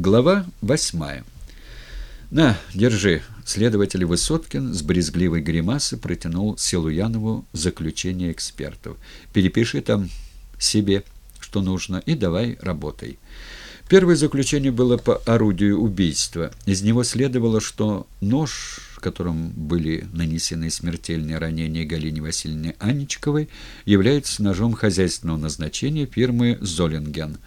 Глава восьмая. «На, держи!» Следователь Высоткин с брезгливой гримасы протянул Силуянову заключение экспертов. «Перепиши там себе, что нужно, и давай работай». Первое заключение было по орудию убийства. Из него следовало, что нож, которым были нанесены смертельные ранения Галине Васильевне Анечковой, является ножом хозяйственного назначения фирмы «Золинген».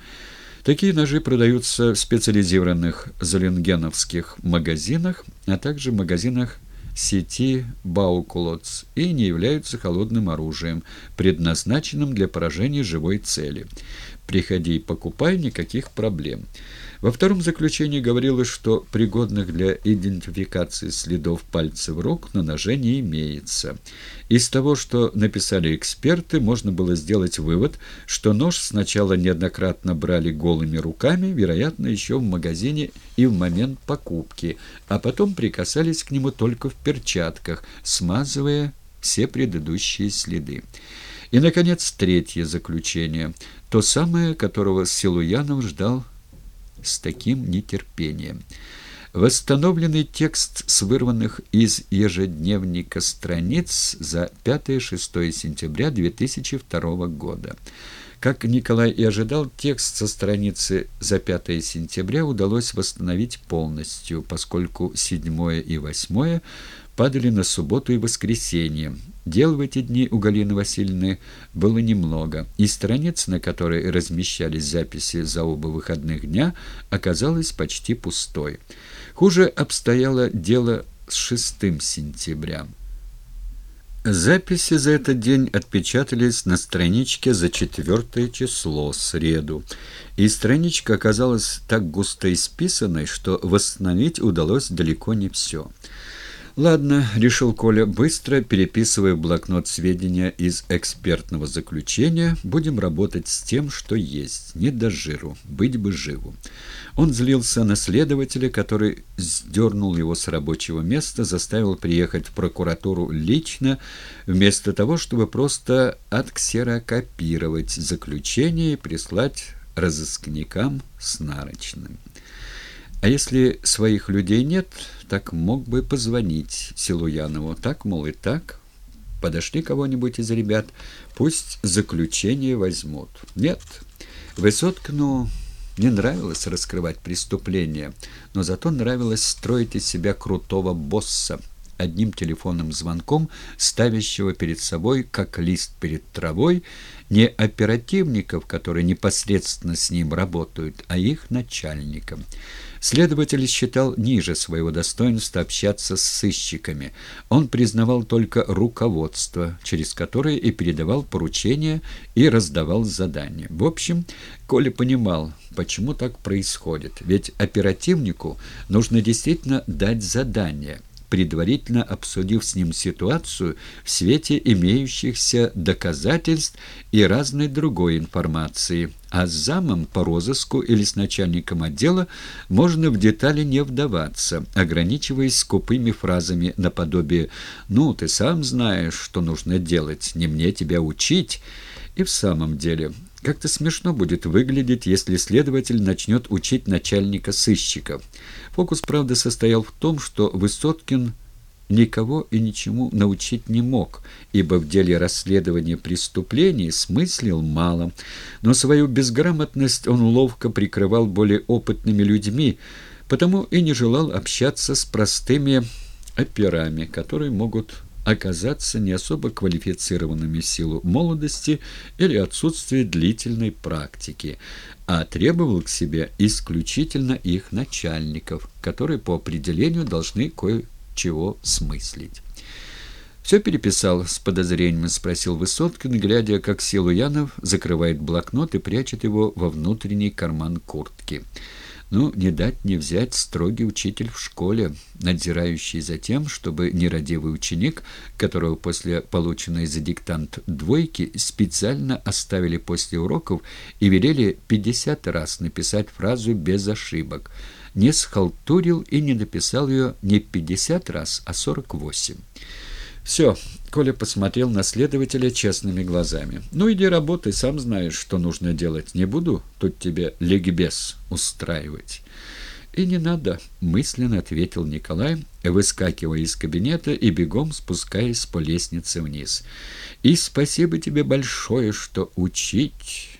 Такие ножи продаются в специализированных золенгеновских магазинах, а также в магазинах сети Баукулоц и не являются холодным оружием, предназначенным для поражения живой цели. Приходи и покупай, никаких проблем. Во втором заключении говорилось, что пригодных для идентификации следов пальцев рук на ноже не имеется. Из того, что написали эксперты, можно было сделать вывод, что нож сначала неоднократно брали голыми руками, вероятно, еще в магазине и в момент покупки, а потом прикасались к нему только в перчатках, смазывая все предыдущие следы. И, наконец, третье заключение, то самое, которого Силуянов ждал с таким нетерпением. Восстановленный текст с вырванных из ежедневника страниц за 5-6 сентября 2002 года. Как Николай и ожидал, текст со страницы за 5 сентября удалось восстановить полностью, поскольку 7 и 8 падали на субботу и воскресенье. Дел в эти дни у Галины Васильевны было немного, и страниц, на которой размещались записи за оба выходных дня, оказалась почти пустой. Хуже обстояло дело с 6 сентября. Записи за этот день отпечатались на страничке за четвертое число, среду, и страничка оказалась так густо исписанной, что восстановить удалось далеко не все. «Ладно», — решил Коля, быстро переписывая в блокнот сведения из экспертного заключения, «будем работать с тем, что есть, не до жиру, быть бы живу». Он злился на следователя, который сдернул его с рабочего места, заставил приехать в прокуратуру лично, вместо того, чтобы просто отксерокопировать заключение и прислать разыскникам с нарочным. А если своих людей нет, так мог бы позвонить Силуянову. Так, мол, и так. Подошли кого-нибудь из ребят, пусть заключение возьмут. Нет, Высоткину не нравилось раскрывать преступления, но зато нравилось строить из себя крутого босса, одним телефонным звонком, ставящего перед собой, как лист перед травой, не оперативников, которые непосредственно с ним работают, а их начальников. Следователь считал ниже своего достоинства общаться с сыщиками. Он признавал только руководство, через которое и передавал поручения и раздавал задания. В общем, Коля понимал, почему так происходит. Ведь оперативнику нужно действительно дать задание – предварительно обсудив с ним ситуацию в свете имеющихся доказательств и разной другой информации. А с замом по розыску или с начальником отдела можно в детали не вдаваться, ограничиваясь скупыми фразами наподобие «Ну, ты сам знаешь, что нужно делать, не мне тебя учить». И в самом деле... Как-то смешно будет выглядеть, если следователь начнет учить начальника сыщиков. Фокус, правда, состоял в том, что Высоткин никого и ничему научить не мог, ибо в деле расследования преступлений смыслил мало, но свою безграмотность он ловко прикрывал более опытными людьми, потому и не желал общаться с простыми операми, которые могут оказаться не особо квалифицированными в силу молодости или отсутствия длительной практики, а требовал к себе исключительно их начальников, которые по определению должны кое-чего смыслить. «Все переписал?» — с подозрением спросил Высоткин, глядя, как Силуянов закрывает блокнот и прячет его во внутренний карман куртки. Ну, не дать не взять строгий учитель в школе, надзирающий за тем, чтобы нерадивый ученик, которого после полученной за диктант двойки специально оставили после уроков и велели 50 раз написать фразу без ошибок, не схалтурил и не написал ее не 50 раз, а 48. «Все», — Коля посмотрел на следователя честными глазами. «Ну, иди работай, сам знаешь, что нужно делать. Не буду тут тебе легбез устраивать». «И не надо», — мысленно ответил Николай, выскакивая из кабинета и бегом спускаясь по лестнице вниз. «И спасибо тебе большое, что учить».